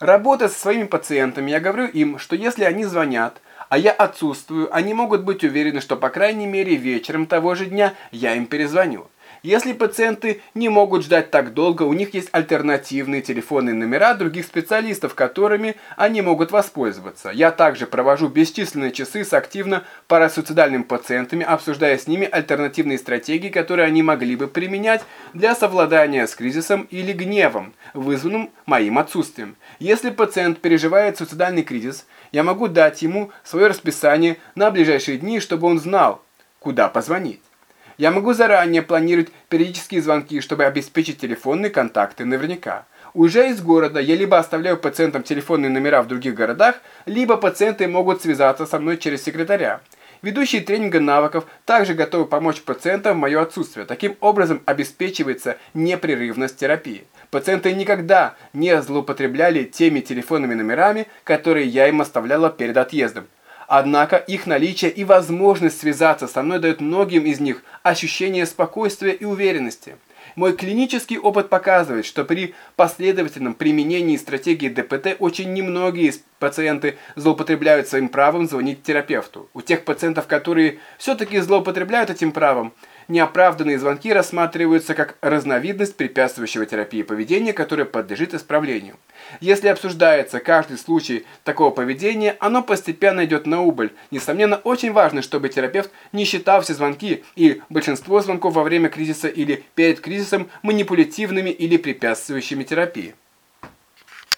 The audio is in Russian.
Работая со своими пациентами, я говорю им, что если они звонят, а я отсутствую, они могут быть уверены, что по крайней мере вечером того же дня я им перезвоню. Если пациенты не могут ждать так долго, у них есть альтернативные телефонные номера других специалистов, которыми они могут воспользоваться. Я также провожу бесчисленные часы с активно парасуицидальными пациентами, обсуждая с ними альтернативные стратегии, которые они могли бы применять для совладания с кризисом или гневом, вызванным моим отсутствием. Если пациент переживает суицидальный кризис, я могу дать ему свое расписание на ближайшие дни, чтобы он знал, куда позвонить. Я могу заранее планировать периодические звонки, чтобы обеспечить телефонные контакты наверняка. Уже из города я либо оставляю пациентам телефонные номера в других городах, либо пациенты могут связаться со мной через секретаря. Ведущие тренинга навыков также готовы помочь пациентам в мое отсутствие. Таким образом обеспечивается непрерывность терапии. Пациенты никогда не злоупотребляли теми телефонными номерами, которые я им оставляла перед отъездом. Однако их наличие и возможность связаться со мной дают многим из них ощущение спокойствия и уверенности. Мой клинический опыт показывает, что при последовательном применении стратегии ДПТ очень немногие пациенты злоупотребляют своим правом звонить терапевту. У тех пациентов, которые все-таки злоупотребляют этим правом, неоправданные звонки рассматриваются как разновидность препятствующего терапии поведения, которое подлежит исправлению. Если обсуждается каждый случай такого поведения, оно постепенно идет на убыль. Несомненно, очень важно, чтобы терапевт не считал все звонки и большинство звонков во время кризиса или перед кризисом манипулятивными или препятствующими терапии.